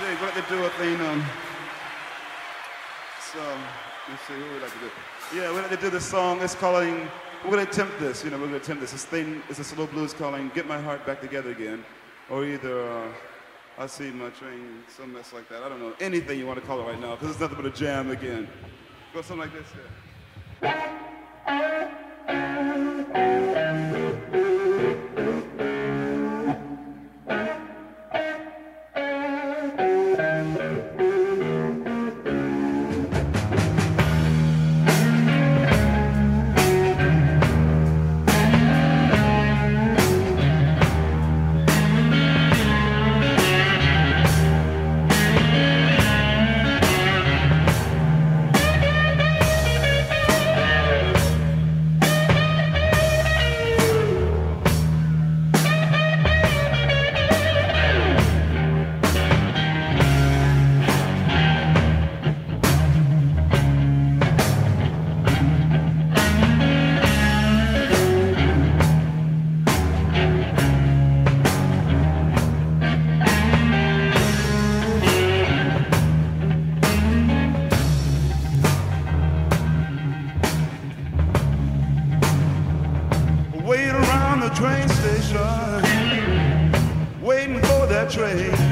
We like to do a thing. Um, so let's see what we like to do. Yeah, we like to do this song. It's calling. We're gonna attempt this. You know, we're gonna attempt this. This thing is a slow blues calling "Get My Heart Back Together Again," or either uh, "I See My Train," some mess like that. I don't know anything you want to call it right now because it's nothing but a jam again. Go something like this. Train station, waiting for that train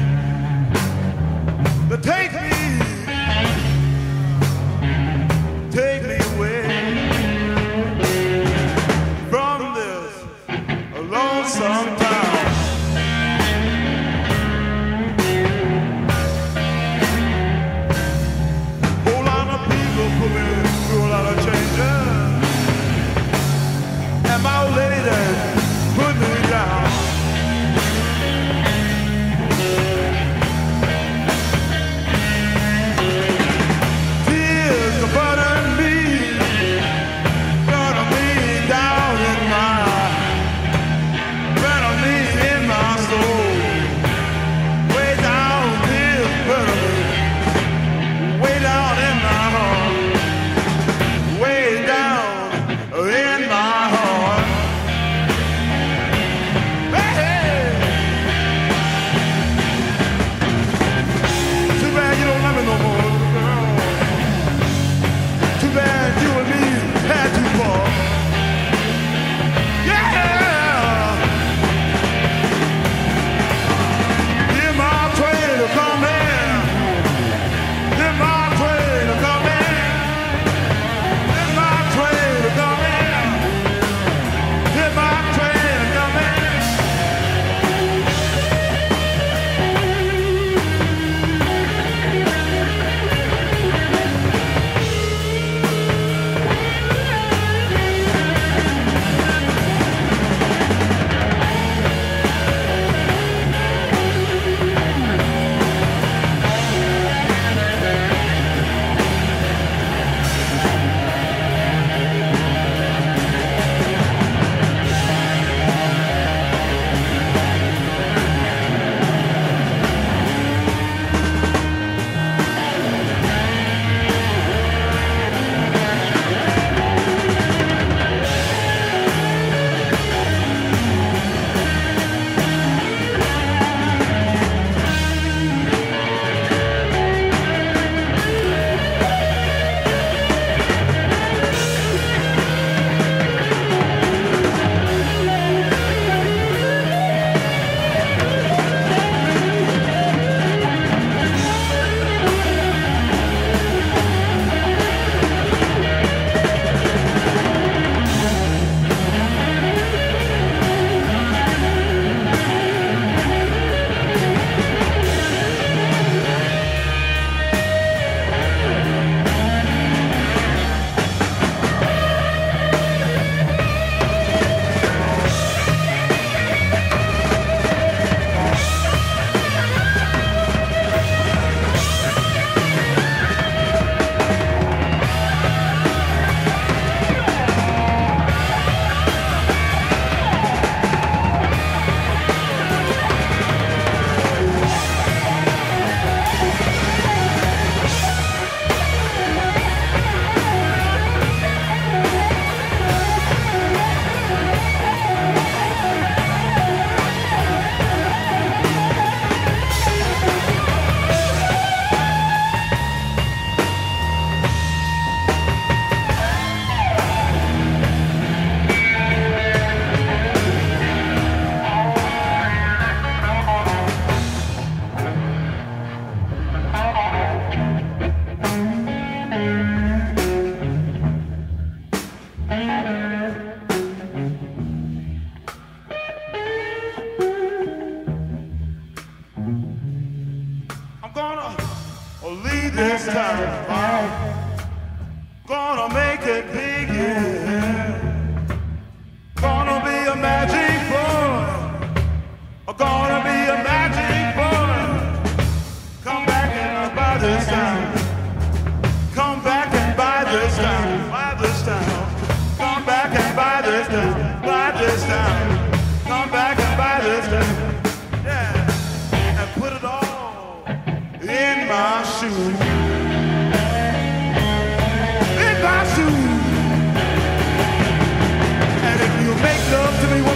Gonna big, yeah. Gonna be a magic boy. Gonna be a magic boy. Come back and buy this town. Come back and buy this town. Buy this town. Come back and buy this town. Buy this town. to me